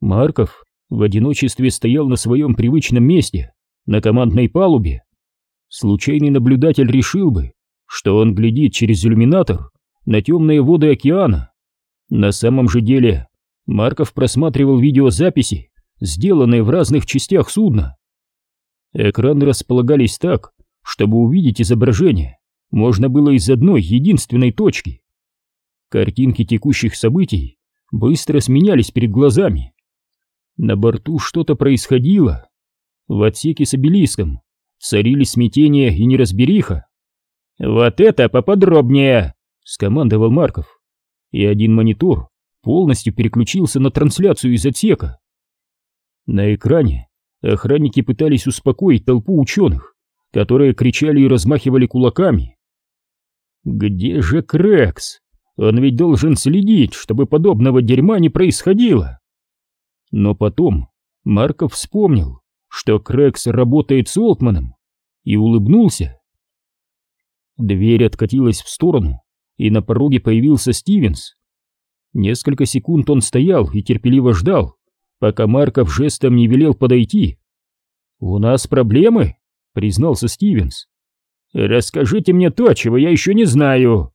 Марков в одиночестве стоял на своем привычном месте, на командной палубе. Случайный наблюдатель решил бы, что он глядит через иллюминатор на темные воды океана. На самом же деле Марков просматривал видеозаписи, сделанные в разных частях судна. Экраны располагались так, чтобы увидеть изображение можно было из одной единственной точки. Картинки текущих событий быстро сменялись перед глазами. На борту что-то происходило. В отсеке с обелиском царили смятение и неразбериха. «Вот это поподробнее!» — скомандовал Марков. И один монитор полностью переключился на трансляцию из отсека. На экране охранники пытались успокоить толпу ученых, которые кричали и размахивали кулаками. «Где же Крекс? Он ведь должен следить, чтобы подобного дерьма не происходило!» Но потом Марков вспомнил, что Крекс работает с Олтманом, и улыбнулся. Дверь откатилась в сторону, и на пороге появился Стивенс. Несколько секунд он стоял и терпеливо ждал, пока Марков жестом не велел подойти. «У нас проблемы?» — признался Стивенс. «Расскажите мне то, чего я еще не знаю».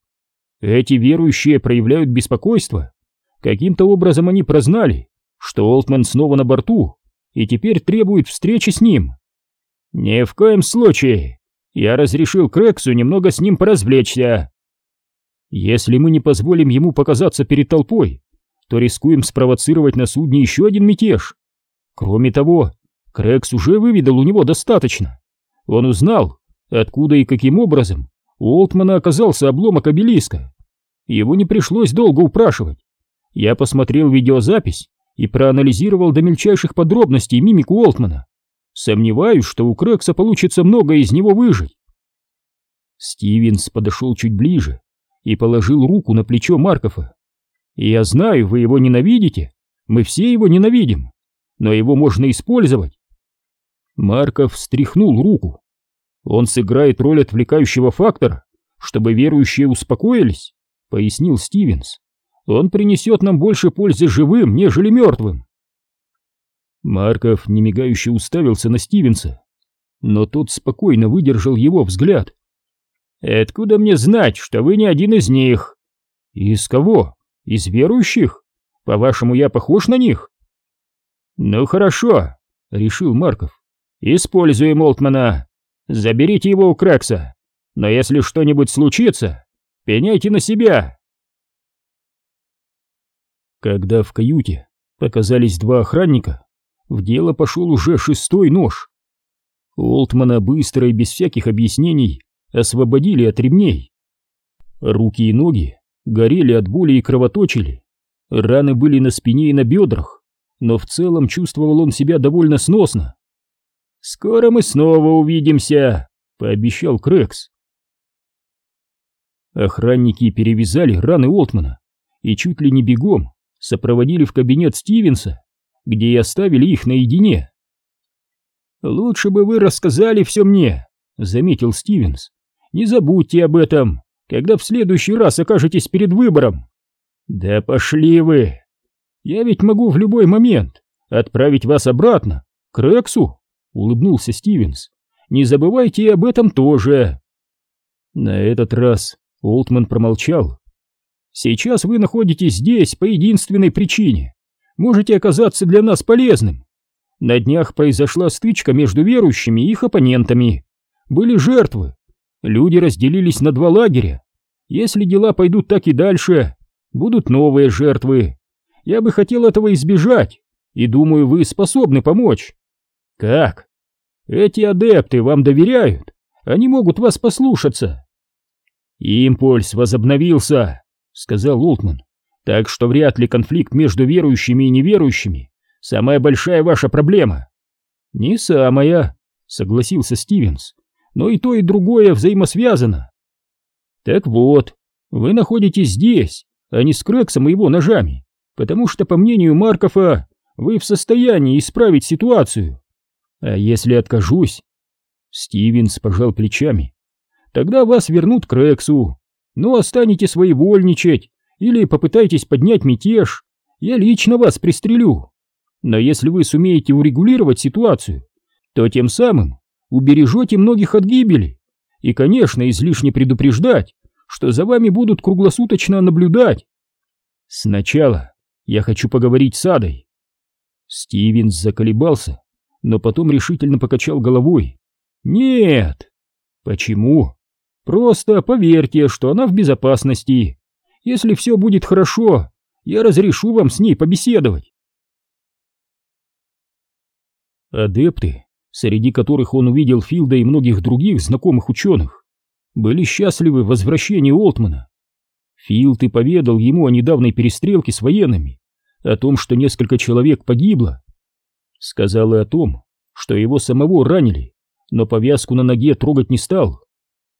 Эти верующие проявляют беспокойство. Каким-то образом они прознали, что Олтман снова на борту и теперь требует встречи с ним. Ни в коем случае. Я разрешил Крексу немного с ним поразвлечься. Если мы не позволим ему показаться перед толпой, то рискуем спровоцировать на судне еще один мятеж. Кроме того, Крекс уже выведал у него достаточно. Он узнал, откуда и каким образом у Олтмана оказался обломок обелиска. Его не пришлось долго упрашивать. Я посмотрел видеозапись и проанализировал до мельчайших подробностей мимику Олтмана. Сомневаюсь, что у Крекса получится много из него выжить. Стивенс подошел чуть ближе и положил руку на плечо Маркова. «Я знаю, вы его ненавидите, мы все его ненавидим, но его можно использовать». Марков встряхнул руку. «Он сыграет роль отвлекающего фактора, чтобы верующие успокоились», — пояснил Стивенс. Он принесет нам больше пользы живым, нежели мертвым. Марков немигающе уставился на Стивенса, но тот спокойно выдержал его взгляд. «Откуда мне знать, что вы не один из них?» «Из кого? Из верующих? По-вашему, я похож на них?» «Ну хорошо», — решил Марков. «Используем Олтмана. Заберите его у Крекса. Но если что-нибудь случится, пеняйте на себя». Когда в каюте показались два охранника, в дело пошел уже шестой нож. Олтмана быстро и без всяких объяснений освободили от ремней. Руки и ноги горели от боли и кровоточили. Раны были на спине и на бедрах, но в целом чувствовал он себя довольно сносно. «Скоро мы снова увидимся», — пообещал Крекс. Охранники перевязали раны Олтмана и чуть ли не бегом сопроводили в кабинет Стивенса, где и оставили их наедине. «Лучше бы вы рассказали все мне», — заметил Стивенс. «Не забудьте об этом, когда в следующий раз окажетесь перед выбором». «Да пошли вы! Я ведь могу в любой момент отправить вас обратно, к Рексу», — улыбнулся Стивенс. «Не забывайте и об этом тоже». На этот раз Олтман промолчал, Сейчас вы находитесь здесь по единственной причине. Можете оказаться для нас полезным. На днях произошла стычка между верующими и их оппонентами. Были жертвы. Люди разделились на два лагеря. Если дела пойдут так и дальше, будут новые жертвы. Я бы хотел этого избежать, и думаю, вы способны помочь. Как? Эти адепты вам доверяют. Они могут вас послушаться. Импульс возобновился. — сказал Олтман. «Так что вряд ли конфликт между верующими и неверующими — самая большая ваша проблема». «Не самая», — согласился Стивенс. «Но и то, и другое взаимосвязано». «Так вот, вы находитесь здесь, а не с Крексом и его ножами, потому что, по мнению Маркова, вы в состоянии исправить ситуацию. А если откажусь?» Стивенс пожал плечами. «Тогда вас вернут к Рексу, ну, а станете своевольничать или попытайтесь поднять мятеж, я лично вас пристрелю. Но если вы сумеете урегулировать ситуацию, то тем самым убережете многих от гибели. И, конечно, излишне предупреждать, что за вами будут круглосуточно наблюдать. Сначала я хочу поговорить с Адой. Стивенс заколебался, но потом решительно покачал головой. Нет. Почему? Просто поверьте, что она в безопасности. Если все будет хорошо, я разрешу вам с ней побеседовать. Адепты, среди которых он увидел Филда и многих других знакомых ученых, были счастливы в возвращении Олтмана. Филд и поведал ему о недавней перестрелке с военными, о том, что несколько человек погибло. Сказал и о том, что его самого ранили, но повязку на ноге трогать не стал.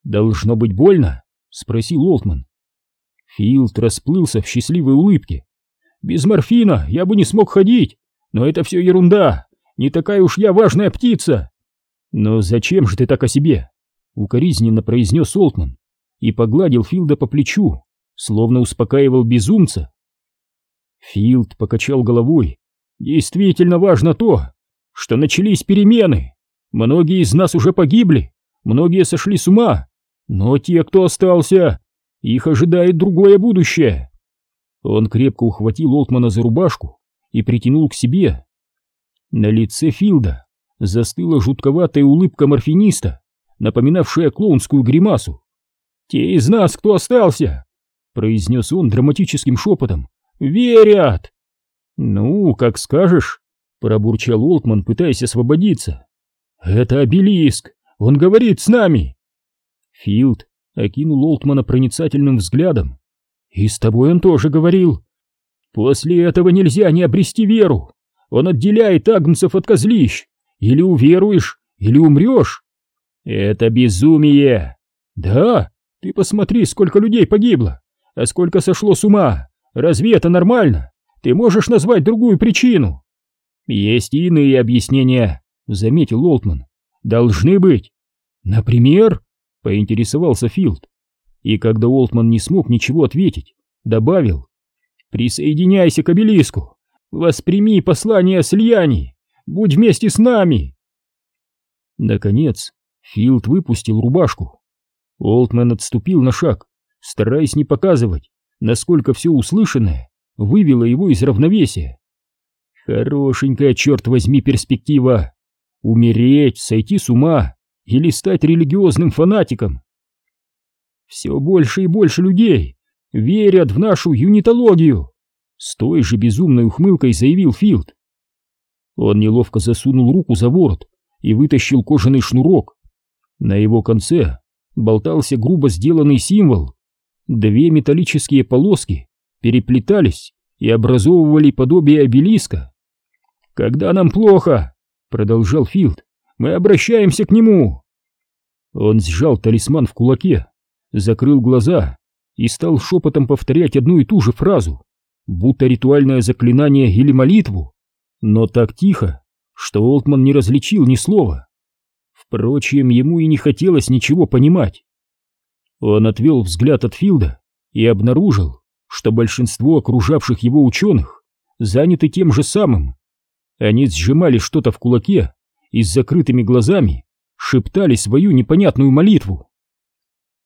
«Должно быть больно?» — спросил Олтман. Филд расплылся в счастливой улыбке. «Без морфина я бы не смог ходить, но это все ерунда. Не такая уж я важная птица!» «Но зачем же ты так о себе?» — укоризненно произнес Олтман и погладил Филда по плечу, словно успокаивал безумца. Филд покачал головой. «Действительно важно то, что начались перемены. Многие из нас уже погибли, многие сошли с ума, но те, кто остался, их ожидает другое будущее». Он крепко ухватил Олтмана за рубашку и притянул к себе. На лице Филда застыла жутковатая улыбка морфиниста, напоминавшая клоунскую гримасу. «Те из нас, кто остался!» — произнес он драматическим шепотом. «Верят!» «Ну, как скажешь», — пробурчал Олтман, пытаясь освободиться. «Это обелиск! Он говорит с нами!» Филд окинул Олтмана проницательным взглядом. «И с тобой он тоже говорил. После этого нельзя не обрести веру. Он отделяет агнцев от козлищ. Или уверуешь, или умрешь. Это безумие. Да, ты посмотри, сколько людей погибло, а сколько сошло с ума. Разве это нормально? Ты можешь назвать другую причину? Есть иные объяснения, заметил Олтман. Должны быть. Например, поинтересовался Филд. И когда Олтман не смог ничего ответить, добавил. Присоединяйся к обелиску. Восприми послание о! Будь вместе с нами!» Наконец, Филд выпустил рубашку. Олтман отступил на шаг, стараясь не показывать, насколько все услышанное вывело его из равновесия. Хорошенькая, черт возьми, перспектива! Умереть, сойти с ума или стать религиозным фанатиком. Все больше и больше людей верят в нашу юнитологию, с той же безумной ухмылкой заявил Филд. Он неловко засунул руку за ворот и вытащил кожаный шнурок. На его конце болтался грубо сделанный символ. Две металлические полоски переплетались и образовывали подобие обелиска. «Когда нам плохо», — продолжал Филд, — «мы обращаемся к нему». Он сжал талисман в кулаке, закрыл глаза и стал шепотом повторять одну и ту же фразу будто ритуальное заклинание или молитву, но так тихо, что Олтман не различил ни слова. Впрочем, ему и не хотелось ничего понимать. Он отвел взгляд от Филда и обнаружил, что большинство окружавших его ученых заняты тем же самым. Они сжимали что-то в кулаке и с закрытыми глазами шептали свою непонятную молитву.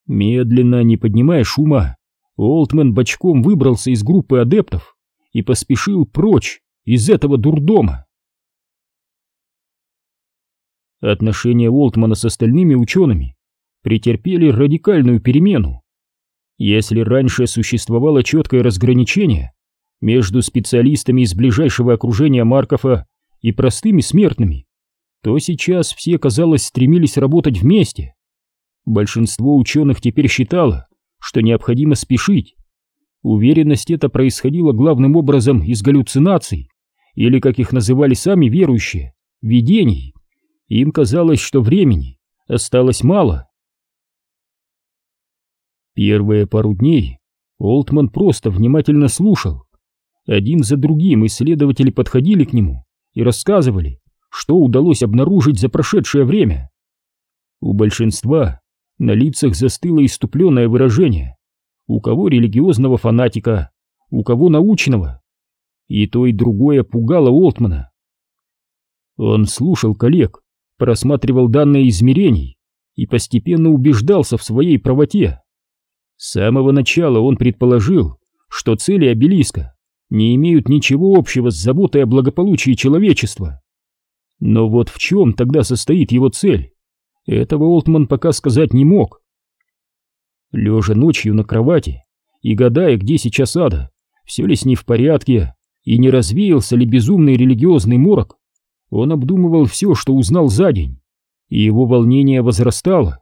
Медленно, не поднимая шума, Олтмен бочком выбрался из группы адептов и поспешил прочь из этого дурдома. Отношения Олтмана с остальными учеными претерпели радикальную перемену. Если раньше существовало четкое разграничение между специалистами из ближайшего окружения Маркова и простыми смертными, то сейчас все, казалось, стремились работать вместе. Большинство ученых теперь считало, что необходимо спешить. Уверенность эта происходила главным образом из галлюцинаций, или, как их называли сами верующие, видений. Им казалось, что времени осталось мало. Первые пару дней Олтман просто внимательно слушал. Один за другим исследователи подходили к нему и рассказывали, что удалось обнаружить за прошедшее время. У большинства на лицах застыло иступленное выражение. У кого религиозного фанатика, у кого научного. и то и другое пугало Олтмана. Он слушал коллег, просматривал данные измерений и постепенно убеждался в своей правоте. С самого начала он предположил, что цели обелиска не имеют ничего общего с заботой о благополучии человечества. Но вот в чем тогда состоит его цель? Этого Олтман пока сказать не мог. Лежа ночью на кровати и гадая, где сейчас ада, все ли с ней в порядке и не развеялся ли безумный религиозный морок, он обдумывал все, что узнал за день, и его волнение возрастало.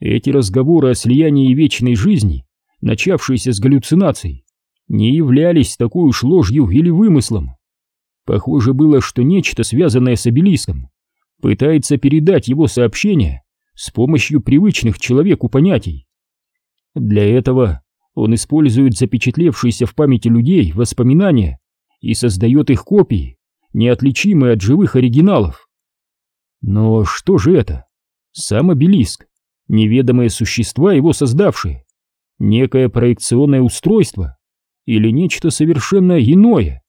Эти разговоры о слиянии вечной жизни, начавшиеся с галлюцинаций, не являлись такой уж ложью или вымыслом. Похоже было, что нечто, связанное с обелиском, пытается передать его сообщение с помощью привычных человеку понятий. Для этого он использует запечатлевшиеся в памяти людей воспоминания и создает их копии, неотличимые от живых оригиналов. Но что же это? Сам обелиск, неведомые существа, его создавшие, некое проекционное устройство или нечто совершенно иное?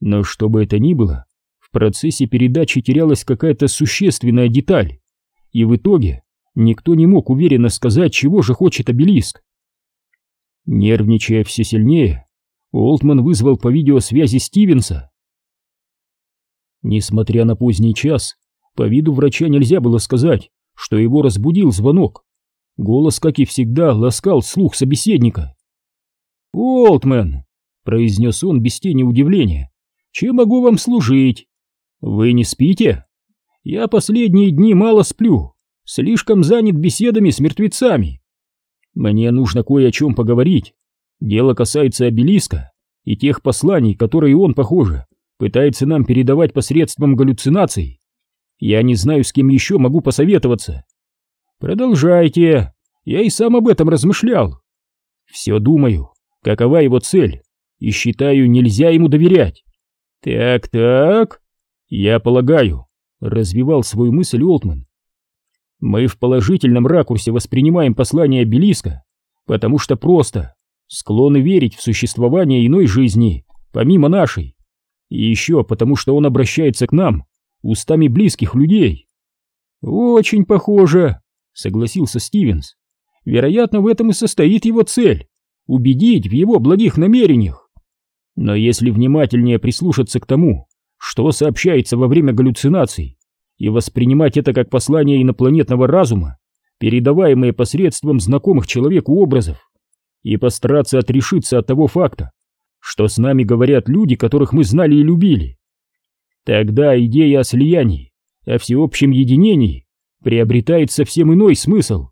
Но что бы это ни было, в процессе передачи терялась какая-то существенная деталь, и в итоге никто не мог уверенно сказать, чего же хочет обелиск. Нервничая все сильнее, Олтман вызвал по видеосвязи Стивенса. Несмотря на поздний час, по виду врача нельзя было сказать, что его разбудил звонок. Голос, как и всегда, ласкал слух собеседника. «Олтман!» — произнес он без тени удивления. Чем могу вам служить? Вы не спите? Я последние дни мало сплю, слишком занят беседами с мертвецами. Мне нужно кое о чем поговорить. Дело касается обелиска и тех посланий, которые он, похоже, пытается нам передавать посредством галлюцинаций. Я не знаю, с кем еще могу посоветоваться. Продолжайте, я и сам об этом размышлял. Все думаю, какова его цель, и считаю, нельзя ему доверять. «Так-так, я полагаю», — развивал свою мысль Олтман. «Мы в положительном ракурсе воспринимаем послание Белиска, потому что просто склонны верить в существование иной жизни, помимо нашей, и еще потому что он обращается к нам устами близких людей». «Очень похоже», — согласился Стивенс. «Вероятно, в этом и состоит его цель — убедить в его благих намерениях». Но если внимательнее прислушаться к тому, что сообщается во время галлюцинаций, и воспринимать это как послание инопланетного разума, передаваемое посредством знакомых человеку образов, и постараться отрешиться от того факта, что с нами говорят люди, которых мы знали и любили, тогда идея о слиянии, о всеобщем единении приобретает совсем иной смысл.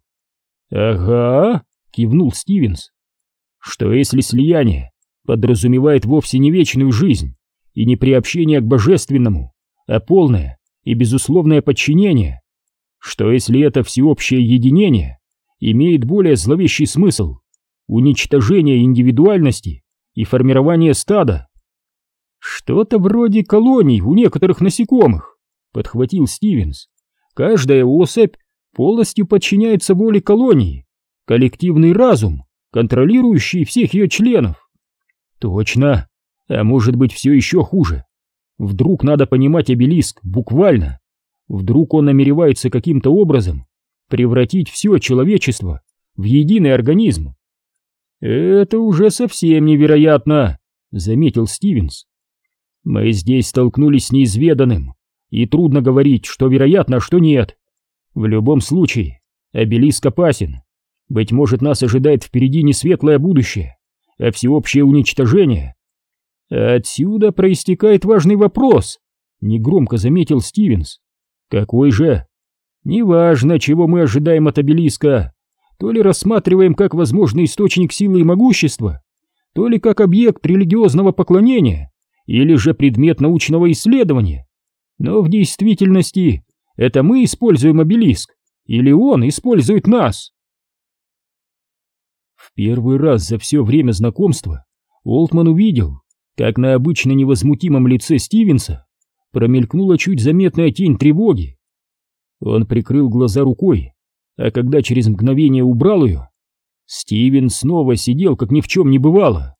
«Ага», — кивнул Стивенс, — «что если слияние подразумевает вовсе не вечную жизнь и не приобщение к божественному, а полное и безусловное подчинение. Что если это всеобщее единение имеет более зловещий смысл – уничтожение индивидуальности и формирование стада? Что-то вроде колоний у некоторых насекомых, подхватил Стивенс. Каждая особь полностью подчиняется воле колонии, коллективный разум, контролирующий всех ее членов. Точно. А может быть все еще хуже. Вдруг надо понимать обелиск буквально. Вдруг он намеревается каким-то образом превратить все человечество в единый организм. Это уже совсем невероятно, заметил Стивенс. Мы здесь столкнулись с неизведанным, и трудно говорить, что вероятно, а что нет. В любом случае, обелиск опасен. Быть может, нас ожидает впереди не светлое будущее, а всеобщее уничтожение. Отсюда проистекает важный вопрос, негромко заметил Стивенс. Какой же? Неважно, чего мы ожидаем от обелиска, то ли рассматриваем как возможный источник силы и могущества, то ли как объект религиозного поклонения, или же предмет научного исследования. Но в действительности это мы используем обелиск, или он использует нас. Первый раз за все время знакомства Олтман увидел, как на обычно невозмутимом лице Стивенса промелькнула чуть заметная тень тревоги. Он прикрыл глаза рукой, а когда через мгновение убрал ее, Стивен снова сидел, как ни в чем не бывало.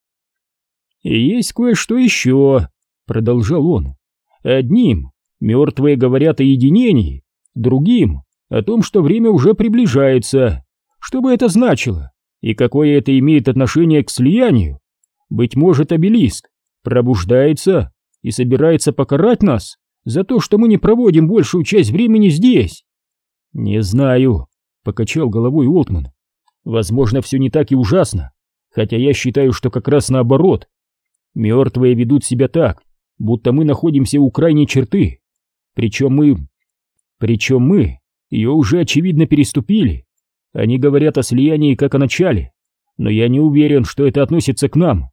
Есть кое-что еще, продолжал он. Одним мертвые говорят о единении, другим о том, что время уже приближается. Что бы это значило? И какое это имеет отношение к слиянию? Быть может, обелиск пробуждается и собирается покарать нас за то, что мы не проводим большую часть времени здесь? Не знаю, покачал головой Олтман. Возможно, все не так и ужасно, хотя я считаю, что как раз наоборот. Мертвые ведут себя так, будто мы находимся у крайней черты. Причем мы... Причем мы ее уже очевидно переступили. Они говорят о слиянии как о начале, но я не уверен, что это относится к нам.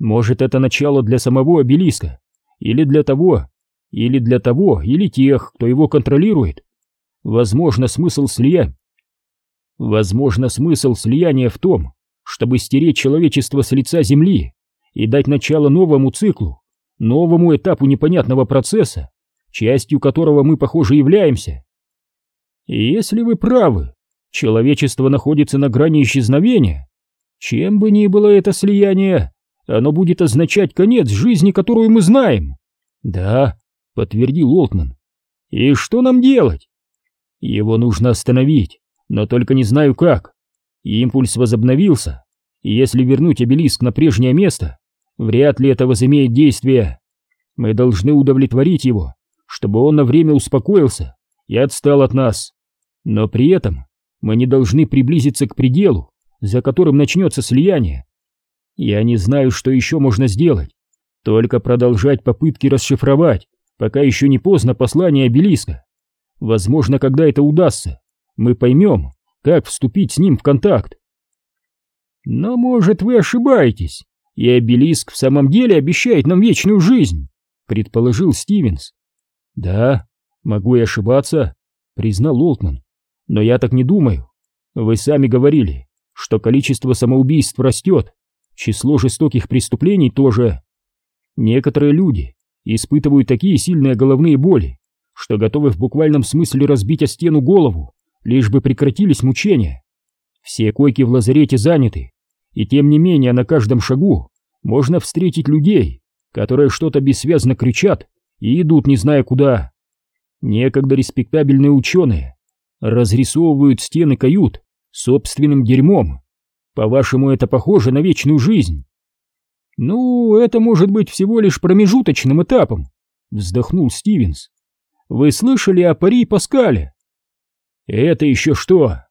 Может, это начало для самого обелиска, или для того, или для того, или тех, кто его контролирует. Возможно, смысл слия... Возможно, смысл слияния в том, чтобы стереть человечество с лица Земли и дать начало новому циклу, новому этапу непонятного процесса, частью которого мы, похоже, являемся. И если вы правы, человечество находится на грани исчезновения, чем бы ни было это слияние, оно будет означать конец жизни, которую мы знаем. Да, подтвердил Олтман. И что нам делать? Его нужно остановить, но только не знаю как. Импульс возобновился, и если вернуть обелиск на прежнее место, вряд ли это возымеет действие. Мы должны удовлетворить его, чтобы он на время успокоился и отстал от нас. Но при этом мы не должны приблизиться к пределу, за которым начнется слияние. Я не знаю, что еще можно сделать, только продолжать попытки расшифровать, пока еще не поздно послание обелиска. Возможно, когда это удастся, мы поймем, как вступить с ним в контакт. Но, может, вы ошибаетесь, и обелиск в самом деле обещает нам вечную жизнь, предположил Стивенс. Да, могу и ошибаться, признал Олтман, но я так не думаю. Вы сами говорили, что количество самоубийств растет, число жестоких преступлений тоже. Некоторые люди испытывают такие сильные головные боли, что готовы в буквальном смысле разбить о стену голову, лишь бы прекратились мучения. Все койки в лазарете заняты, и тем не менее на каждом шагу можно встретить людей, которые что-то бессвязно кричат и идут не зная куда. Некогда респектабельные ученые разрисовывают стены кают собственным дерьмом. По-вашему, это похоже на вечную жизнь? Ну, это может быть всего лишь промежуточным этапом, вздохнул Стивенс. Вы слышали о Пари Паскале? Это еще что?